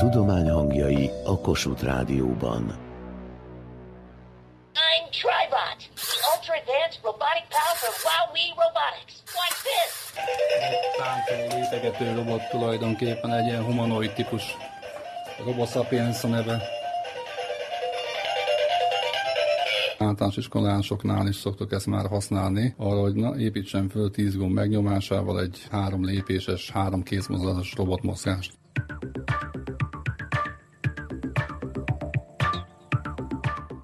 tudomány hangjai a Kossuth Rádióban. I'm Tribot, the ultra advanced robotic power from WowWee Robotics. Watch this! Táncoló lépegető robot tulajdonképpen egy ilyen humanoid típus. Robo Sapiens a neve. Általános iskolásoknál is szoktuk ezt már használni, arra, hogy na, építsen föl 10 gomb megnyomásával egy három lépéses, három kézmozdulatos robotmozgást.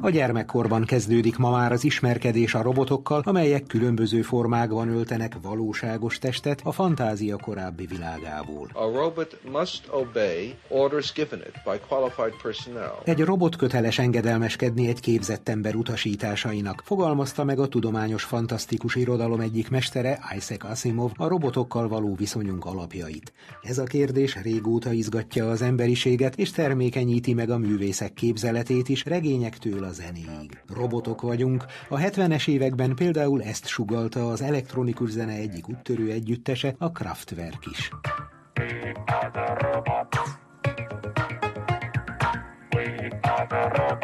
A gyermekkorban kezdődik ma már az ismerkedés a robotokkal, amelyek különböző formákban öltenek valóságos testet a fantázia korábbi világából. A robot must obey orders given it by qualified personnel. Egy robot köteles engedelmeskedni egy képzett ember utasításainak, fogalmazta meg a tudományos fantasztikus irodalom egyik mestere, Isaac Asimov, a robotokkal való viszonyunk alapjait. Ez a kérdés régóta izgatja az emberiséget, és termékenyíti meg a művészek képzeletét is regényektől az zenéig. Robotok vagyunk. A 70-es években például ezt sugalta az elektronikus zene egyik úttörő együttese, a Kraftwerk is. We are the robots. We are the robots.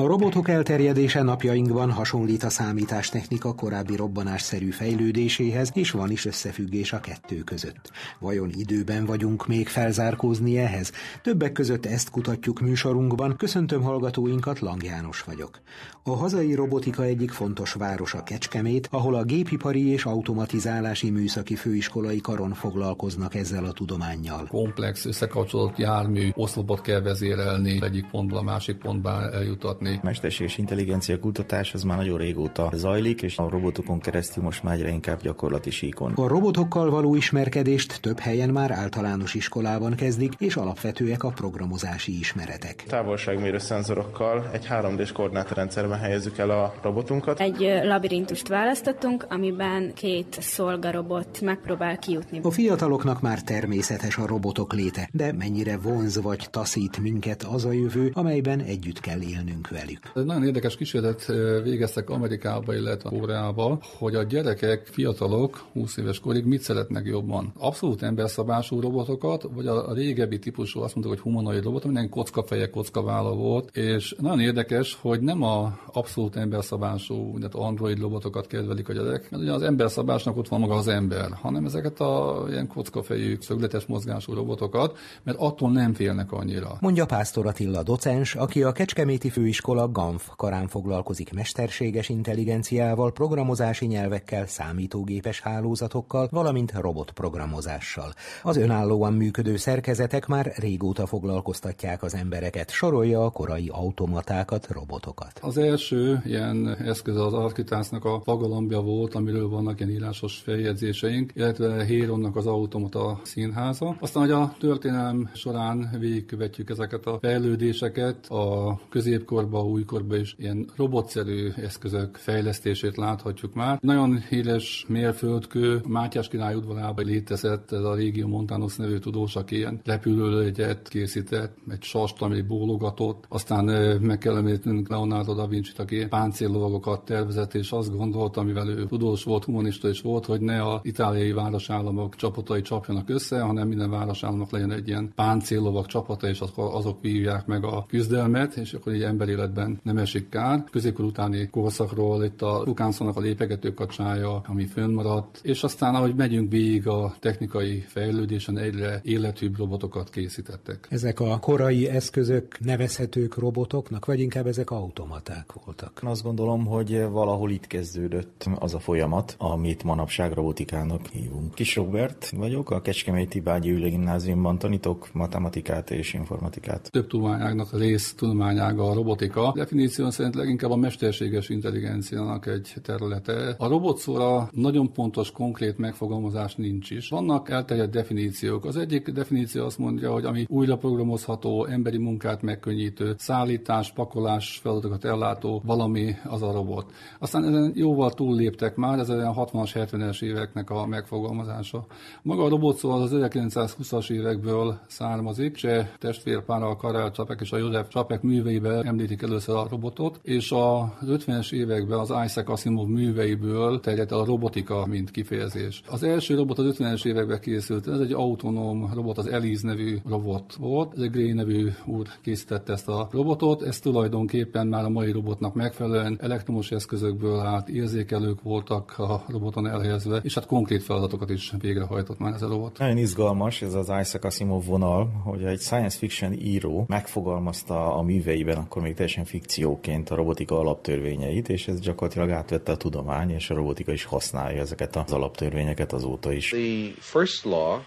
A robotok elterjedése napjainkban hasonlít a számítástechnika korábbi robbanásszerű fejlődéséhez, és van is összefüggés a kettő között. Vajon időben vagyunk még felzárkózni ehhez? Többek között ezt kutatjuk műsorunkban. Köszöntöm hallgatóinkat, Lang János vagyok. A hazai robotika egyik fontos városa Kecskemét, ahol a gépipari és automatizálási műszaki főiskolai karon foglalkoznak ezzel a tudományjal. Komplex, összekapcsolódott jármű, oszlopot kell vezérelni, egyik pontból a másik pontba eljutatni. Mesterséges intelligencia kutatás az már nagyon régóta zajlik, és a robotokon keresztül most már egyre inkább gyakorlati síkon. A robotokkal való ismerkedést több helyen már általános iskolában kezdik, és alapvetőek a programozási ismeretek. Távolságmérő szenzorokkal egy 3D-s koordinátorrendszerben helyezzük el a robotunkat. Egy labirintust választottunk, amiben két szolgarobot megpróbál kijutni. A fiataloknak már természetes a robotok léte, de mennyire vonz vagy taszít minket az a jövő, amelyben együtt kell élnünk velük. Ez nagyon érdekes kísérlet végeztek Amerikába, illetve Koreába, hogy a gyerekek, fiatalok 20 éves korig mit szeretnek jobban. Abszolút emberszabású robotokat, vagy a régebbi típusú, azt mondtuk, hogy humanoid robot, minden kockafeje, kockaválla volt, és nagyon érdekes, hogy nem a abszolút emberszabású, tehát android robotokat kedvelik a gyerek, mert ugye az emberszabásnak ott van maga az ember, hanem ezeket a ilyen kockafejű, szögletes mozgású robotokat, mert attól nem félnek annyira. Mondja Pásztor Attila docens, aki a Kecskeméti főiskola iskola GANF karán foglalkozik mesterséges intelligenciával, programozási nyelvekkel, számítógépes hálózatokkal, valamint robotprogramozással. Az önállóan működő szerkezetek már régóta foglalkoztatják az embereket, sorolja a korai automatákat, robotokat. Az első ilyen eszköz az Arkitásznak a fagalambja volt, amiről vannak ilyen írásos feljegyzéseink, illetve Héronnak az automata színháza. Aztán, hogy a történelem során végigkövetjük ezeket a fejlődéseket, a középkorban a újkorban is ilyen robotszerű eszközök fejlesztését láthatjuk már. Nagyon híres mérföldkő Mátyás király udvarában létezett ez a Régió Montanus nevű tudós, aki ilyen repülőlegyet készített, egy sast, ami bólogatott, aztán meg kell említenünk Leonardo da Vinci-t, aki páncéllovagokat tervezett, és azt gondolta, mivel ő tudós volt, humanista is volt, hogy ne a itáliai városállamok csapatai csapjanak össze, hanem minden városállamnak legyen egy ilyen páncéllovag csapata, és azok vívják meg a küzdelmet, és akkor egy emberi életben nem esik kár. Középkor utáni korszakról itt a Lukánszónak a lépegető kacsája, ami fönnmaradt, és aztán ahogy megyünk végig a technikai fejlődésen egyre életűbb robotokat készítettek. Ezek a korai eszközök nevezhetők robotoknak, vagy inkább ezek automaták voltak? Azt gondolom, hogy valahol itt kezdődött az a folyamat, amit manapság robotikának hívunk. Kis Robert vagyok, a Kecskeméti Bágyi Ülő Gimnáziumban tanítok matematikát és informatikát. Több tudományágnak rész tudományága a robotika, Definíció szerint leginkább a mesterséges intelligenciának egy területe. A robotszóra nagyon pontos, konkrét megfogalmazás nincs is. Vannak elterjedt definíciók. Az egyik definíció azt mondja, hogy ami újra programozható, emberi munkát megkönnyítő, szállítás, pakolás feladatokat ellátó valami az a robot. Aztán ezen jóval túlléptek már, ez olyan 60-as, 70-es éveknek a megfogalmazása. Maga a robotszó az, az 1920-as évekből származik, se testvérpára a Karel Csapek és a József Csapek műveibe említik először a robotot, és a 50-es években az Isaac Asimov műveiből terjedt a robotika, mint kifejezés. Az első robot az 50-es években készült, ez egy autonóm robot, az Elise nevű robot volt. Ez egy Gray nevű úr készítette ezt a robotot, ez tulajdonképpen már a mai robotnak megfelelően elektromos eszközökből állt, érzékelők voltak a roboton elhelyezve, és hát konkrét feladatokat is végrehajtott már ez a robot. Nagyon izgalmas ez az Isaac Asimov vonal, hogy egy science fiction író megfogalmazta a műveiben akkor még teljesen fikcióként a robotika alaptörvényeit, és ez gyakorlatilag átvette a tudomány, és a robotika is használja ezeket az alaptörvényeket azóta is. The first law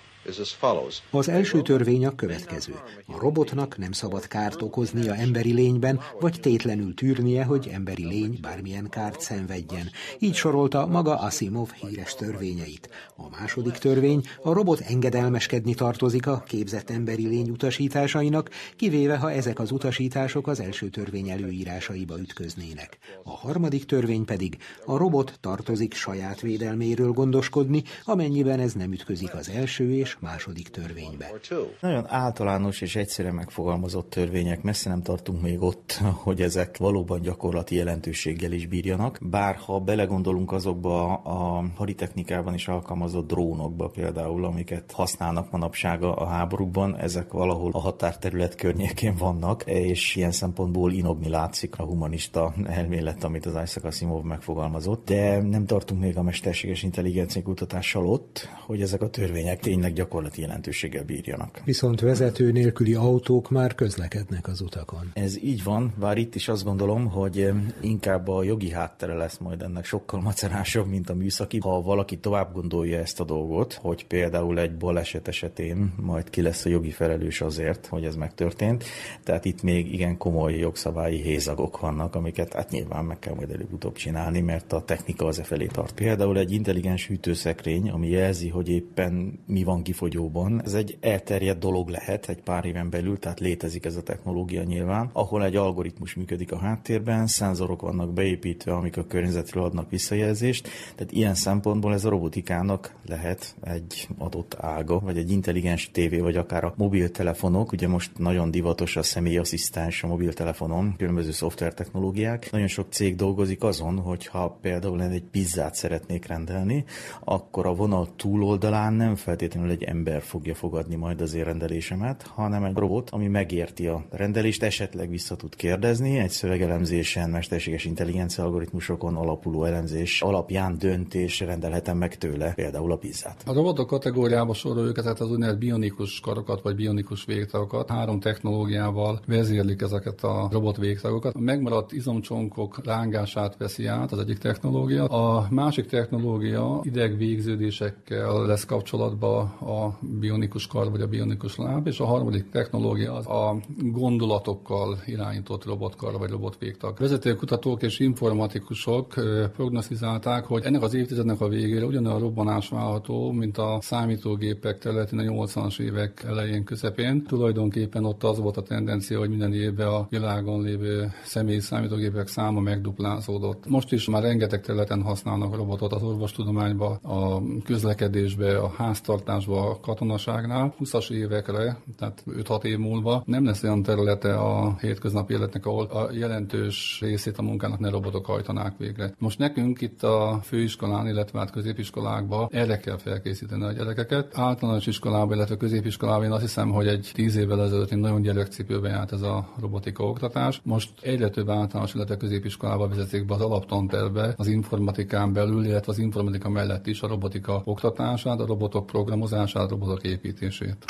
az első törvény a következő. A robotnak nem szabad kárt okoznia emberi lényben, vagy tétlenül tűrnie, hogy emberi lény bármilyen kárt szenvedjen. Így sorolta maga Asimov híres törvényeit. A második törvény, a robot engedelmeskedni tartozik a képzett emberi lény utasításainak, kivéve ha ezek az utasítások az első törvény előírásaiba ütköznének. A harmadik törvény pedig, a robot tartozik saját védelméről gondoskodni, amennyiben ez nem ütközik az első és második törvénybe. Nagyon általános és egyszerre megfogalmazott törvények, messze nem tartunk még ott, hogy ezek valóban gyakorlati jelentőséggel is bírjanak, bár ha belegondolunk azokba a haditechnikában is alkalmazott drónokba például, amiket használnak manapság a háborúkban, ezek valahol a határterület környékén vannak, és ilyen szempontból inogni látszik a humanista elmélet, amit az Isaac Asimov megfogalmazott, de nem tartunk még a mesterséges intelligencia kutatással ott, hogy ezek a törvények tényleg gyakorlati jelentőséggel bírjanak. Viszont vezető nélküli autók már közlekednek az utakon. Ez így van, bár itt is azt gondolom, hogy inkább a jogi háttere lesz majd ennek sokkal macerásabb, mint a műszaki. Ha valaki tovább gondolja ezt a dolgot, hogy például egy baleset esetén majd ki lesz a jogi felelős azért, hogy ez megtörtént, tehát itt még igen komoly jogszabályi hézagok vannak, amiket hát nyilván meg kell majd előbb-utóbb csinálni, mert a technika az e felé tart. Például egy intelligens hűtőszekrény, ami jelzi, hogy éppen mi van kifogyóban. Ez egy elterjedt dolog lehet egy pár éven belül, tehát létezik ez a technológia nyilván, ahol egy algoritmus működik a háttérben, szenzorok vannak beépítve, amik a környezetről adnak visszajelzést, tehát ilyen szempontból ez a robotikának lehet egy adott ága, vagy egy intelligens tévé, vagy akár a mobiltelefonok, ugye most nagyon divatos a személyasszisztens a mobiltelefonon, különböző szoftver technológiák. Nagyon sok cég dolgozik azon, hogyha például egy pizzát szeretnék rendelni, akkor a vonal túloldalán nem feltétlenül egy ember fogja fogadni majd az én rendelésemet, hanem egy robot, ami megérti a rendelést, esetleg vissza tud kérdezni, egy szövegelemzésen, mesterséges intelligencia algoritmusokon alapuló elemzés alapján döntés rendelhetem meg tőle, például a pizzát. A robotok kategóriába sorol őket, tehát az úgynevezett bionikus karokat vagy bionikus végtagokat. Három technológiával vezérlik ezeket a robot végtagokat. A megmaradt izomcsonkok lángását veszi át az egyik technológia. A másik technológia idegvégződésekkel lesz kapcsolatban a bionikus kar vagy a bionikus láb, és a harmadik technológia az a gondolatokkal irányított robotkar vagy robotvégtag. Vezetőkutatók és informatikusok prognosztizálták, hogy ennek az évtizednek a végére ugyanolyan robbanás várható, mint a számítógépek területén a 80-as évek elején, közepén. Tulajdonképpen ott az volt a tendencia, hogy minden évben a világon lévő személyi számítógépek száma megduplázódott. Most is már rengeteg területen használnak robotot az orvostudományba, a közlekedésbe, a háztartásba, a katonaságnál 20-as évekre, tehát 5-6 év múlva nem lesz olyan területe a hétköznapi életnek, ahol a jelentős részét a munkának ne robotok hajtanák végre. Most nekünk itt a főiskolán, illetve hát középiskolákban erre kell felkészíteni a gyerekeket. Általános iskolában, illetve középiskolában én azt hiszem, hogy egy 10 évvel ezelőtt én nagyon gyerekcipőben járt ez a robotika oktatás. Most egyre több általános, illetve középiskolában vezetik be az alaptanterbe az informatikán belül, illetve az informatika mellett is a robotika oktatását, a robotok programozását, a robotok építését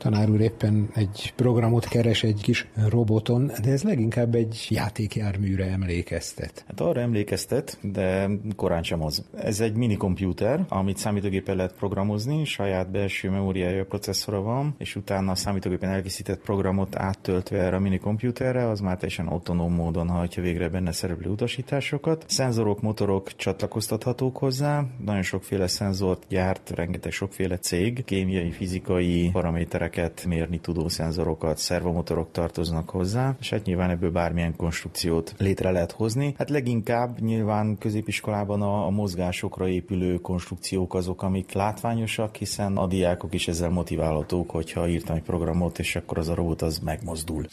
tanár úr éppen egy programot keres egy kis roboton, de ez leginkább egy játékjárműre emlékeztet. Hát arra emlékeztet, de korán sem az. Ez egy mini komputer, amit számítógépen lehet programozni, saját belső memóriája, processzora van, és utána a számítógépen elkészített programot áttöltve erre a mini komputerre, az már teljesen autonóm módon hajtja végre benne szereplő utasításokat. Szenzorok, motorok csatlakoztathatók hozzá, nagyon sokféle szenzort gyárt, rengeteg sokféle cég, kémiai, fizikai paraméterek méreteket mérni tudó szenzorokat, szervomotorok tartoznak hozzá, és hát nyilván ebből bármilyen konstrukciót létre lehet hozni. Hát leginkább nyilván középiskolában a, a mozgásokra épülő konstrukciók azok, amik látványosak, hiszen a diákok is ezzel motiválhatók, hogyha írtam egy programot, és akkor az a robot az megmozdul.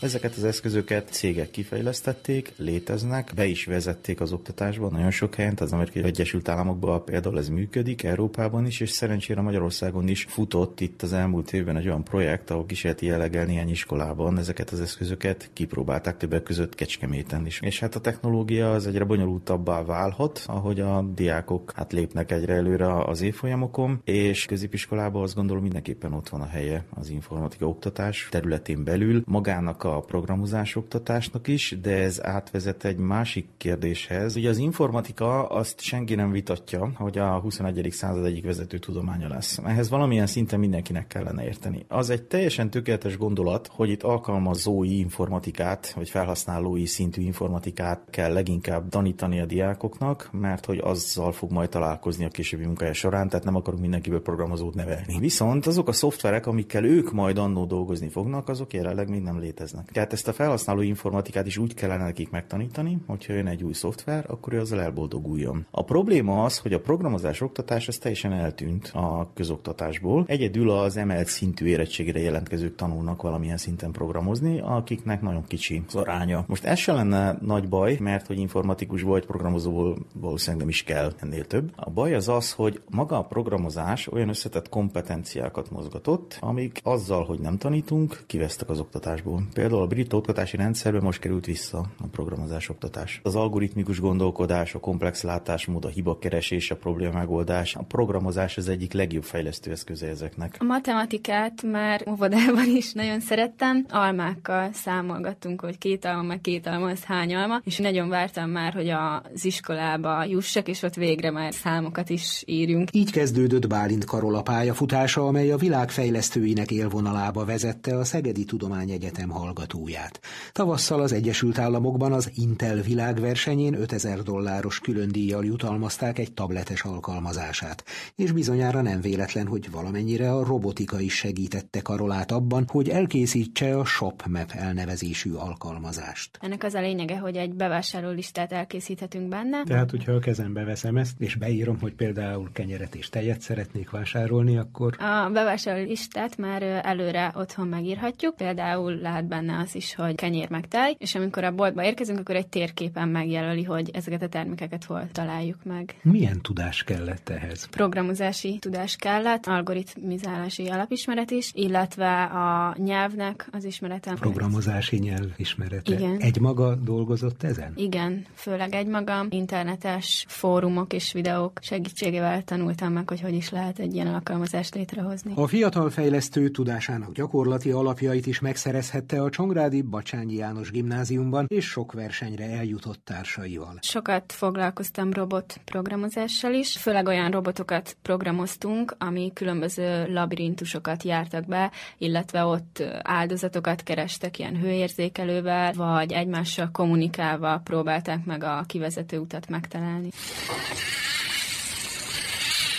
Ezeket az eszközöket cégek kifejlesztették, léteznek, be is vezették az oktatásban nagyon sok helyen, az Amerikai Egyesült Államokban például ez működik, Európában is, és szerencsére Magyarországon is futott itt az elmúlt évben egy olyan projekt, ahol kísérleti jelleggel néhány iskolában ezeket az eszközöket kipróbálták többek között Kecskeméten is. És hát a technológia az egyre bonyolultabbá válhat, ahogy a diákok hát lépnek egyre előre az évfolyamokon, és középiskolában azt gondolom mindenképpen ott van a helye az informatika oktatás területén belül, magának a programozás oktatásnak is, de ez átvezet egy másik kérdéshez. Ugye az informatika azt senki nem vitatja, hogy a 21. század egyik vezető tudománya lesz. Ehhez valamilyen szinten mindenkinek kellene érteni. Az egy teljesen tökéletes gondolat, hogy itt alkalmazói informatikát, vagy felhasználói szintű informatikát kell leginkább tanítani a diákoknak, mert hogy azzal fog majd találkozni a későbbi munkája során, tehát nem akarunk mindenkiből programozót nevelni. Viszont azok a szoftverek, amikkel ők majd annó dolgozni fognak, azok jelenleg még nem léteznek. Tehát ezt a felhasználó informatikát is úgy kellene nekik megtanítani, hogyha jön egy új szoftver, akkor ő azzal elboldoguljon. A probléma az, hogy a programozás oktatás ez teljesen eltűnt a közoktatásból. Egyedül az emelt szintű érettségre jelentkezők tanulnak valamilyen szinten programozni, akiknek nagyon kicsi az aránya. Most ez se lenne nagy baj, mert hogy informatikus vagy programozóból valószínűleg nem is kell ennél több. A baj az az, hogy maga a programozás olyan összetett kompetenciákat mozgatott, amik azzal, hogy nem tanítunk, kivesztek az oktatásból. Például a brit oktatási rendszerben most került vissza a programozás oktatás. Az algoritmikus gondolkodás, a komplex látásmód, a hibakeresés, a probléma megoldás, a programozás az egyik legjobb fejlesztő eszköze ezeknek. A matematikát már óvodában is nagyon szerettem. Almákkal számolgattunk, hogy két alma, meg két alma, az hány alma, és nagyon vártam már, hogy az iskolába jussak, és ott végre már számokat is írjunk. Így kezdődött Bálint Karola pályafutása, amely a világ fejlesztőinek élvonalába vezette a Szegedi Tudományegyetem hallgatóját. Tavasszal az Egyesült Államokban az Intel világversenyén 5000 dolláros külön díjjal jutalmazták egy tabletes alkalmazását, és bizonyára nem véletlen, hogy valamennyire a robotika is segítette Karolát abban, hogy elkészítse a ShopMap elnevezésű alkalmazást. Ennek az a lényege, hogy egy bevásárlólistát elkészíthetünk benne. Tehát, hogyha a kezembe veszem ezt, és beírom, hogy például kenyeret és tejet szeretnék vásárolni, akkor... A bevásárlólistát már előre otthon megírhatjuk, például lehet benne az is, hogy kenyér meg tej, és amikor a boltba érkezünk, akkor egy térképen megjelöli, hogy ezeket a termékeket hol találjuk meg. Milyen tudás kellett ehhez? Programozási tudás kellett, algoritmizálási alapismeret is, illetve a nyelvnek az ismerete. Programozási nyelv ismerete. Igen. Egy maga dolgozott ezen? Igen, főleg egy magam. Internetes fórumok és videók segítségével tanultam meg, hogy hogy is lehet egy ilyen alkalmazást létrehozni. A fiatal fejlesztő tudásának gyakorlati alapjait is megszerezhette a Csongrádi Bacsányi János gimnáziumban, és sok versenyre eljutott társaival. Sokat foglalkoztam robot programozással is, főleg olyan robotokat programoztunk, ami különböző labirintusokat jártak be, illetve ott áldozatokat kerestek ilyen hőérzékelővel, vagy egymással kommunikálva próbálták meg a kivezető utat megtalálni.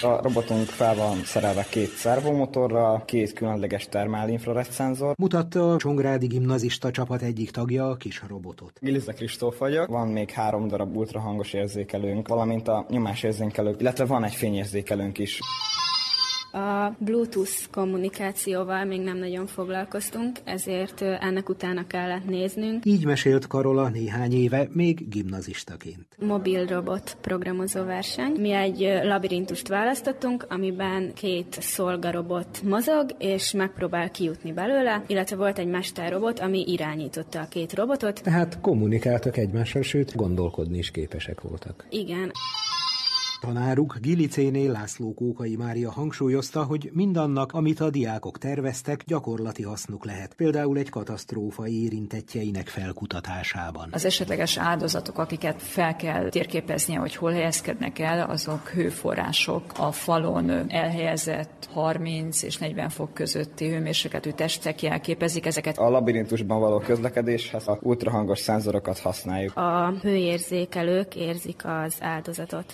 A robotunk fel van szerelve két szervomotorral, két különleges termál infrared szenzor. Mutatta a Csongrádi gimnazista csapat egyik tagja a kis robotot. Gilize Kristóf vagyok, van még három darab ultrahangos érzékelőnk, valamint a nyomásérzékelők, illetve van egy fényérzékelőnk is. A Bluetooth kommunikációval még nem nagyon foglalkoztunk, ezért ennek utána kellett néznünk. Így mesélt Karola néhány éve, még gimnazistaként. Mobil robot programozó verseny. Mi egy labirintust választottunk, amiben két szolgarobot mozog, és megpróbál kijutni belőle, illetve volt egy mesterrobot, ami irányította a két robotot. Tehát kommunikáltak egymással, sőt, gondolkodni is képesek voltak. Igen. Tanáruk Gilicéné László Kókai Mária hangsúlyozta, hogy mindannak, amit a diákok terveztek, gyakorlati hasznuk lehet, például egy katasztrófa érintettjeinek felkutatásában. Az esetleges áldozatok, akiket fel kell térképeznie, hogy hol helyezkednek el, azok hőforrások. A falon elhelyezett 30 és 40 fok közötti hőmérsékletű testek jelképezik ezeket. A labirintusban való közlekedéshez a ultrahangos szenzorokat használjuk. A hőérzékelők érzik az áldozatot.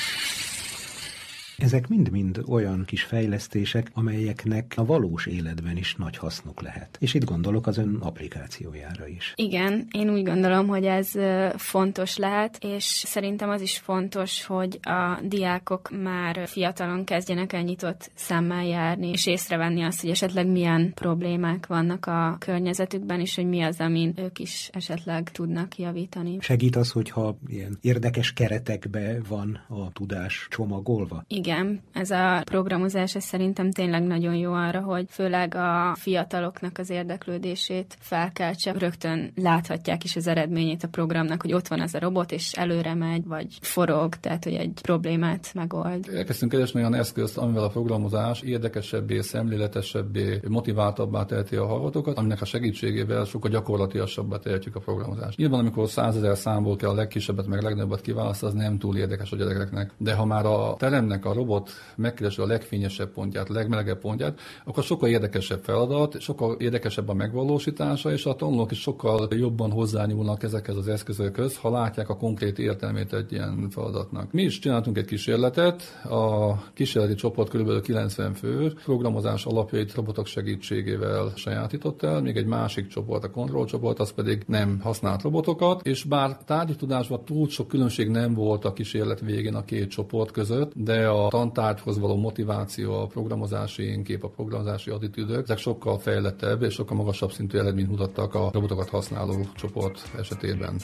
Ezek mind-mind olyan kis fejlesztések, amelyeknek a valós életben is nagy hasznuk lehet. És itt gondolok az ön applikációjára is. Igen, én úgy gondolom, hogy ez fontos lehet, és szerintem az is fontos, hogy a diákok már fiatalon kezdjenek el nyitott szemmel járni, és észrevenni azt, hogy esetleg milyen problémák vannak a környezetükben, és hogy mi az, amin ők is esetleg tudnak javítani. Segít az, hogyha ilyen érdekes keretekbe van a tudás csomagolva? Igen, ez a programozás ez szerintem tényleg nagyon jó arra, hogy főleg a fiataloknak az érdeklődését felkeltse. Rögtön láthatják is az eredményét a programnak, hogy ott van az a robot, és előre megy, vagy forog, tehát hogy egy problémát megold. Elkezdtünk keresni olyan eszközt, amivel a programozás érdekesebbé, szemléletesebbé, motiváltabbá teheti a hallgatókat, aminek a segítségével sokkal gyakorlatilasabbá tehetjük a programozást. Nyilván, amikor százezer számból kell a legkisebbet, meg legnagyobbat kiválasztani, az nem túl érdekes a gyerekeknek. De ha már a teremnek a robot megkeresi a legfényesebb pontját, a legmelegebb pontját, akkor sokkal érdekesebb feladat, sokkal érdekesebb a megvalósítása, és a tanulók is sokkal jobban hozzányúlnak ezekhez az eszközökhöz, ha látják a konkrét értelmét egy ilyen feladatnak. Mi is csináltunk egy kísérletet, a kísérleti csoport kb. 90 fő, programozás alapjait robotok segítségével sajátított el, még egy másik csoport, a kontroll csoport, az pedig nem használt robotokat, és bár tárgyi tudásban túl sok különbség nem volt a kísérlet végén a két csoport között, de a tantárgyhoz való motiváció, a programozási kép, a programozási attitűdök, ezek sokkal fejlettebb és sokkal magasabb szintű eredményt mutattak a robotokat használó csoport esetében.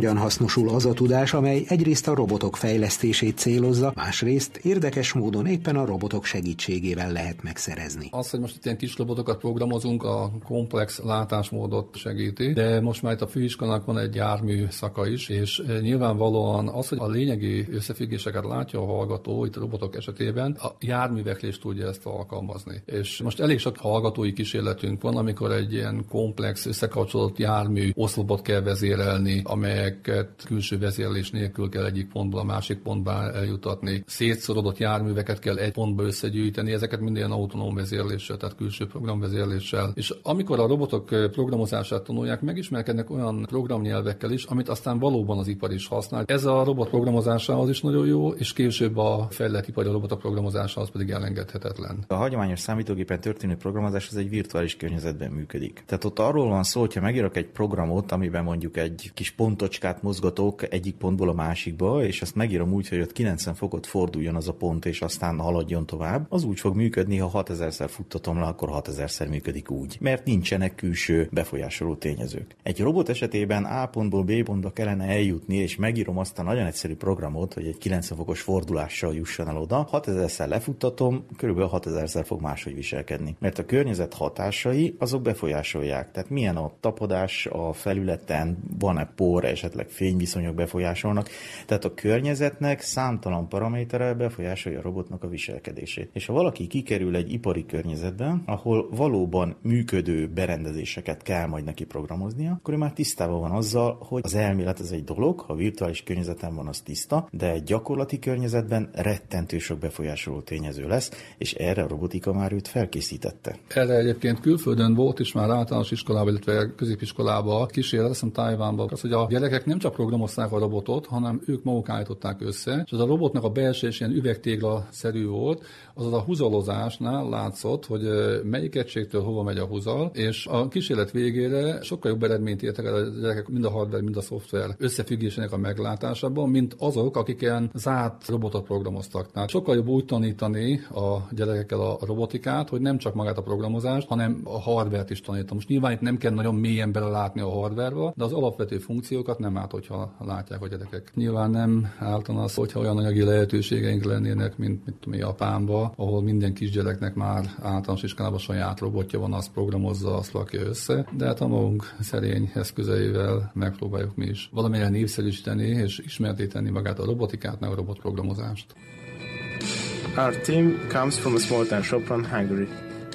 Hogyan hasznosul az a tudás, amely egyrészt a robotok fejlesztését célozza, másrészt érdekes módon éppen a robotok segítségével lehet megszerezni? Az, hogy most itt ilyen kis robotokat programozunk, a komplex látásmódot segíti, de most már itt a főiskolának van egy jármű szaka is, és e, nyilvánvalóan az, hogy a lényegi összefüggéseket látja a hallgató itt a robotok esetében, a járműveklés tudja ezt alkalmazni. És most elég sok hallgatói kísérletünk van, amikor egy ilyen komplex, összekapcsolódott jármű oszlopot kell vezérelni, amelyeket külső vezérlés nélkül kell egyik pontból a másik pontba eljutatni. Szétszorodott járműveket kell egy pontba összegyűjteni, ezeket minden autonóm vezérléssel, tehát külső programvezérléssel. És amikor a robotok programozását tanulják, megismerkednek olyan programnyelvekkel is, amit aztán valóban az ipar is használ. Ez a robot programozásához is nagyon jó, és később a fejlett ipari robotok programozásához pedig elengedhetetlen. A hagyományos számítógépen történő programozás az egy virtuális környezetben működik. Tehát ott arról van szó, hogyha megírok egy programot, amiben mondjuk egy kis kis pontocskát mozgatok egyik pontból a másikba, és azt megírom úgy, hogy ott 90 fokot forduljon az a pont, és aztán haladjon tovább, az úgy fog működni, ha 6000-szer futtatom le, akkor 6000-szer működik úgy. Mert nincsenek külső befolyásoló tényezők. Egy robot esetében A pontból B pontba kellene eljutni, és megírom azt a nagyon egyszerű programot, hogy egy 90 fokos fordulással jusson el oda. 6000-szer lefuttatom, körülbelül 6000-szer fog máshogy viselkedni. Mert a környezet hatásai azok befolyásolják. Tehát milyen a tapadás a felületen, van-e por, esetleg fényviszonyok befolyásolnak. Tehát a környezetnek számtalan paramétere befolyásolja a robotnak a viselkedését. És ha valaki kikerül egy ipari környezetbe, ahol valóban működő berendezéseket kell majd neki programoznia, akkor ő már tisztában van azzal, hogy az elmélet ez egy dolog, ha virtuális környezeten van, az tiszta, de egy gyakorlati környezetben rettentő sok befolyásoló tényező lesz, és erre a robotika már őt felkészítette. Erre egyébként külföldön volt is már általános iskolában, illetve középiskolában kísérlet, azt hiszem Tájvánban az, hogy a gyerekek nem csak programozták a robotot, hanem ők maguk állították össze, és az a robotnak a belső és ilyen üvegtégla-szerű volt, az a húzalozásnál látszott, hogy melyik egységtől hova megy a húzal, és a kísérlet végére sokkal jobb eredményt értek el a gyerekek, mind a hardware, mind a szoftver összefüggésének a meglátásában, mint azok, akik ilyen zárt robotot programoztak. Tehát sokkal jobb úgy tanítani a gyerekekkel a robotikát, hogy nem csak magát a programozást, hanem a hardware-t is tanítom. Most nyilván itt nem kell nagyon mélyen belelátni a hardware de az alapvető funkciókat, nem árt, hogyha látják a gyerekek. Nyilván nem ártana az, hogyha olyan anyagi lehetőségeink lennének, mint, mint tudom, Japánba, ahol minden kisgyereknek már általános iskolában saját robotja van, azt programozza, azt rakja össze, de hát a magunk szerény eszközeivel megpróbáljuk mi is valamilyen népszerűsíteni és ismertéteni magát a robotikát, meg a robotprogramozást. Our team comes from a small town Sopron, Hungary.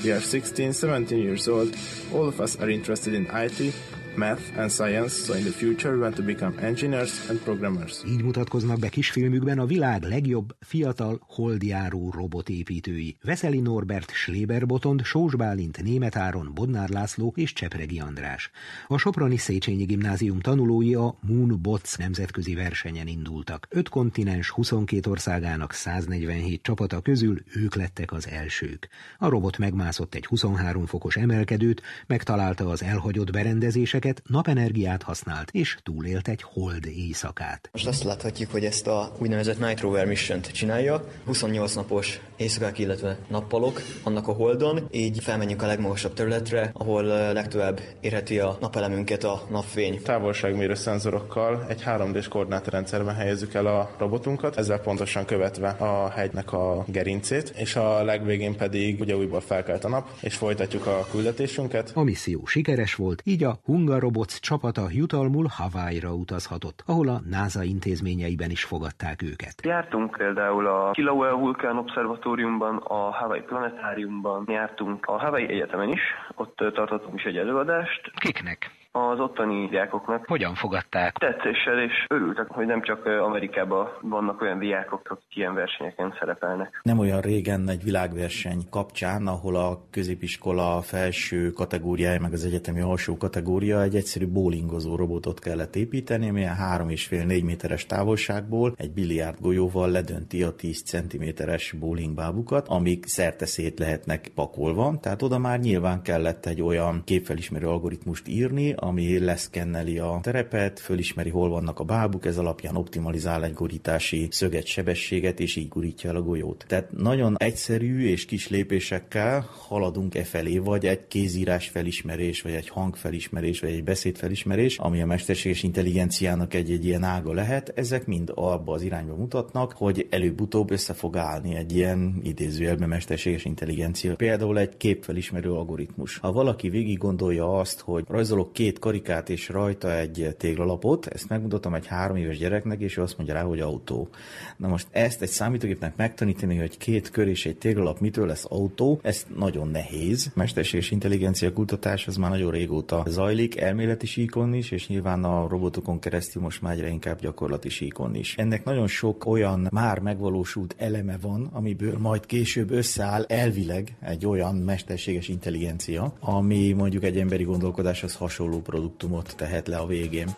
We are 16, 17 years old. All of us are interested in IT math and science, so in the future we want to become engineers and programmers. Így mutatkoznak be kisfilmükben a világ legjobb fiatal holdjáró robotépítői. Veszeli Norbert, Schleber Botond, Sós Bálint, Német Áron, Bodnár László és Csepregi András. A Soproni Széchenyi Gimnázium tanulói a Moon Bots nemzetközi versenyen indultak. Öt kontinens 22 országának 147 csapata közül ők lettek az elsők. A robot megmászott egy 23 fokos emelkedőt, megtalálta az elhagyott berendezéseket, ezeket napenergiát használt, és túlélt egy hold éjszakát. Most azt láthatjuk, hogy ezt a úgynevezett Night Rover mission csinálja. 28 napos éjszakák, illetve nappalok annak a holdon, így felmenjünk a legmagasabb területre, ahol legtöbb érheti a napelemünket a napfény. Távolságmérő szenzorokkal egy 3D-s koordinátorrendszerben helyezzük el a robotunkat, ezzel pontosan követve a hegynek a gerincét, és a legvégén pedig ugye újból felkelt a nap, és folytatjuk a küldetésünket. A misszió sikeres volt, így a Hunga Robots csapata jutalmul Hawaii-ra utazhatott, ahol a NASA intézményeiben is fogadták őket. Jártunk például a Kilauea Vulkán Obszervatóriumban, a Hawaii Planetáriumban, jártunk a Hawaii Egyetemen is, ott tartottunk is egy előadást. Kiknek? Az ottani diákoknak. Hogyan fogadták? Tetszéssel, és örültek, hogy nem csak Amerikában vannak olyan diákok, akik ilyen versenyeken szerepelnek. Nem olyan régen egy világverseny kapcsán, ahol a középiskola felső kategóriája, meg az egyetemi alsó kategória egy egyszerű bowlingozó robotot kellett építeni, milyen 3,5-4 méteres távolságból egy biliárd golyóval ledönti a 10 cm-es bowlingbábukat, amik szerte szét lehetnek pakolva, tehát oda már nyilván kellett egy olyan képfelismerő algoritmust írni, ami leszkenneli a terepet, fölismeri, hol vannak a bábuk, ez alapján optimalizál egy gurítási szöget sebességet, és így gurítja el a golyót. Tehát nagyon egyszerű és kis lépésekkel haladunk e felé, vagy egy kézírás felismerés, vagy egy hangfelismerés, vagy egy beszédfelismerés, ami a mesterséges intelligenciának egy-egy ilyen ága lehet, ezek mind abba az irányba mutatnak, hogy előbb-utóbb össze fog állni egy ilyen idézőjelben mesterséges intelligencia. Például egy képfelismerő algoritmus. Ha valaki végig gondolja azt, hogy rajzolok két két karikát és rajta egy téglalapot, ezt megmutatom egy három éves gyereknek, és ő azt mondja rá, hogy autó. Na most ezt egy számítógépnek megtanítani, hogy két kör és egy téglalap mitől lesz autó, ez nagyon nehéz. Mesterséges intelligencia kutatás az már nagyon régóta zajlik, elméleti síkon is, és nyilván a robotokon keresztül most már egyre inkább gyakorlati síkon is. Ennek nagyon sok olyan már megvalósult eleme van, amiből majd később összeáll elvileg egy olyan mesterséges intelligencia, ami mondjuk egy emberi gondolkodáshoz hasonló produktumot tehet le a végén.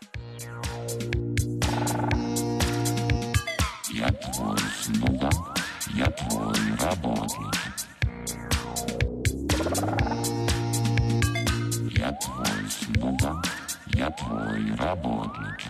Я твой слуга, я твой работник. Я твой слуга, я твой работник.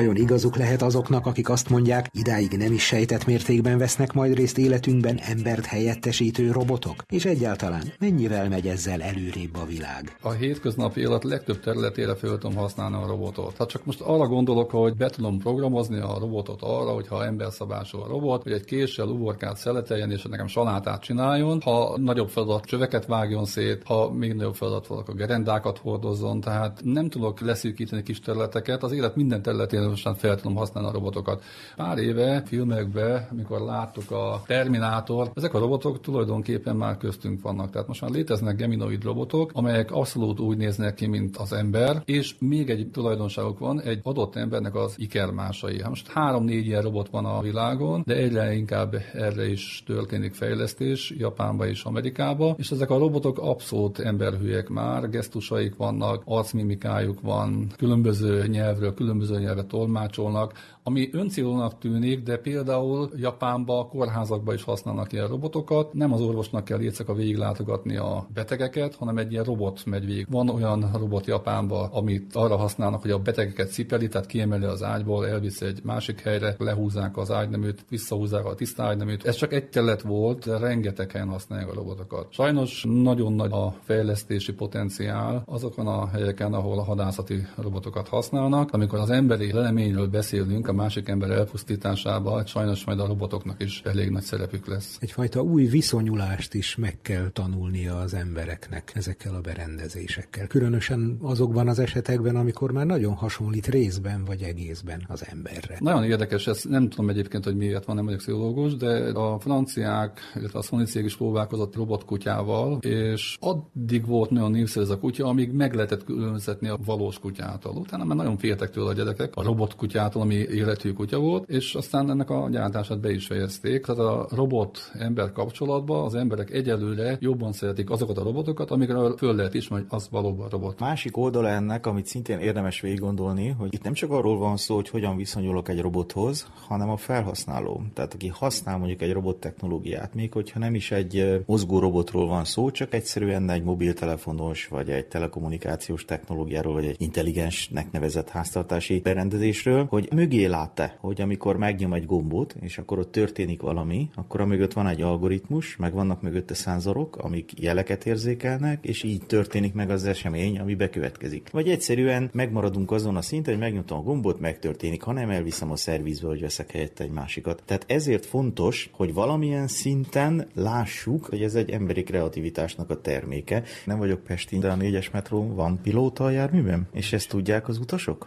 Vajon igazuk lehet azoknak, akik azt mondják, idáig nem is sejtett mértékben vesznek majd részt életünkben embert helyettesítő robotok? És egyáltalán mennyivel megy ezzel előrébb a világ? A hétköznapi élet legtöbb területére fel tudom használni a robotot. Hát csak most arra gondolok, hogy be tudom programozni a robotot arra, hogyha emberszabású a robot, hogy egy késsel uborkát szeleteljen, és nekem salátát csináljon, ha nagyobb feladat csöveket vágjon szét, ha még nagyobb feladat valak a gerendákat hordozzon, tehát nem tudok leszűkíteni kis területeket, az élet minden területén most fel tudom használni a robotokat. Pár éve filmekben, mikor láttuk a Terminátor, ezek a robotok tulajdonképpen már köztünk vannak. Tehát most már léteznek geminoid robotok, amelyek abszolút úgy néznek ki, mint az ember, és még egy tulajdonságok van, egy adott embernek az ikermásai. Hát most három-négy ilyen robot van a világon, de egyre inkább erre is történik fejlesztés, Japánba és Amerikába, és ezek a robotok abszolút emberhűek már, gesztusaik vannak, arcmimikájuk van, különböző nyelvről különböző nyelvet tolmácsolnak, ami öncélónak tűnik, de például Japánba, kórházakba is használnak ilyen robotokat. Nem az orvosnak kell éjszaka végiglátogatni a betegeket, hanem egy ilyen robot megy végig. Van olyan robot Japánba, amit arra használnak, hogy a betegeket cipeli, tehát kiemeli az ágyból, elviszi egy másik helyre, lehúzzák az ágyneműt, visszahúzzák a tiszta ágyneműt. Ez csak egy terület volt, rengeteg helyen használják a robotokat. Sajnos nagyon nagy a fejlesztési potenciál azokon a helyeken, ahol a hadászati robotokat használnak. Amikor az emberi leleményről beszélünk, a másik ember elpusztításába, sajnos majd a robotoknak is elég nagy szerepük lesz. Egyfajta új viszonyulást is meg kell tanulnia az embereknek ezekkel a berendezésekkel. Különösen azokban az esetekben, amikor már nagyon hasonlít részben vagy egészben az emberre. Nagyon érdekes, ez nem tudom egyébként, hogy miért van, nem vagyok pszichológus, de a franciák, illetve a Sony cég is próbálkozott robotkutyával, és addig volt nagyon népszerű ez a kutya, amíg meg lehetett különböztetni a valós kutyától. Utána már nagyon féltek tőle a gyerekek, a robotkutyától, ami életű kutya volt, és aztán ennek a gyártását be is fejezték. Tehát a robot-ember kapcsolatban az emberek egyelőre jobban szeretik azokat a robotokat, amikről föl lehet is, hogy az valóban robot. Másik oldala ennek, amit szintén érdemes végig gondolni, hogy itt nem csak arról van szó, hogy hogyan viszonyulok egy robothoz, hanem a felhasználó. Tehát aki használ mondjuk egy robot technológiát, még hogyha nem is egy mozgó robotról van szó, csak egyszerűen egy mobiltelefonos, vagy egy telekommunikációs technológiáról, vagy egy intelligensnek nevezett háztartási berendezésről, hogy mögé lát-e, hogy amikor megnyom egy gombot, és akkor ott történik valami, akkor a mögött van egy algoritmus, meg vannak mögötte szenzorok, amik jeleket érzékelnek, és így történik meg az esemény, ami bekövetkezik. Vagy egyszerűen megmaradunk azon a szinten, hogy megnyomtam a gombot, megtörténik, ha nem elviszem a szervizbe, hogy veszek helyette egy másikat. Tehát ezért fontos, hogy valamilyen szinten lássuk, hogy ez egy emberi kreativitásnak a terméke. Nem vagyok Pestin, de a négyes metró van pilóta a járművem, és ezt tudják az utasok?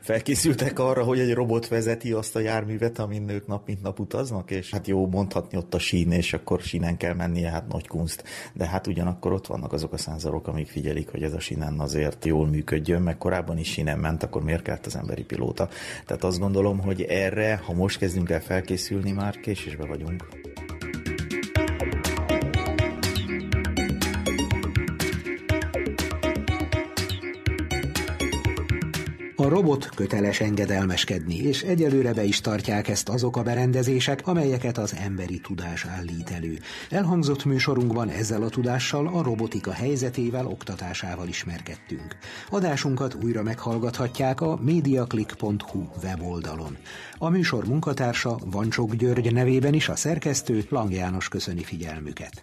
Felkészültek arra, hogy egy robot vezeti azt a járművet, amin nők nap mint nap utaznak, és hát jó mondhatni ott a sín, és akkor sínen kell mennie, hát nagy kunst. De hát ugyanakkor ott vannak azok a szenzorok, amik figyelik, hogy ez a sínen azért jól működjön, meg korábban is sínen ment, akkor miért kellett az emberi pilóta? Tehát azt gondolom, hogy erre, ha most kezdünk el felkészülni, már késésbe vagyunk. Robot köteles engedelmeskedni, és egyelőre be is tartják ezt azok a berendezések, amelyeket az emberi tudás állít elő. Elhangzott műsorunkban ezzel a tudással a robotika helyzetével, oktatásával ismerkedtünk. Adásunkat újra meghallgathatják a mediaclick.hu weboldalon. A műsor munkatársa Vancsok György nevében is a szerkesztő Lang János köszöni figyelmüket.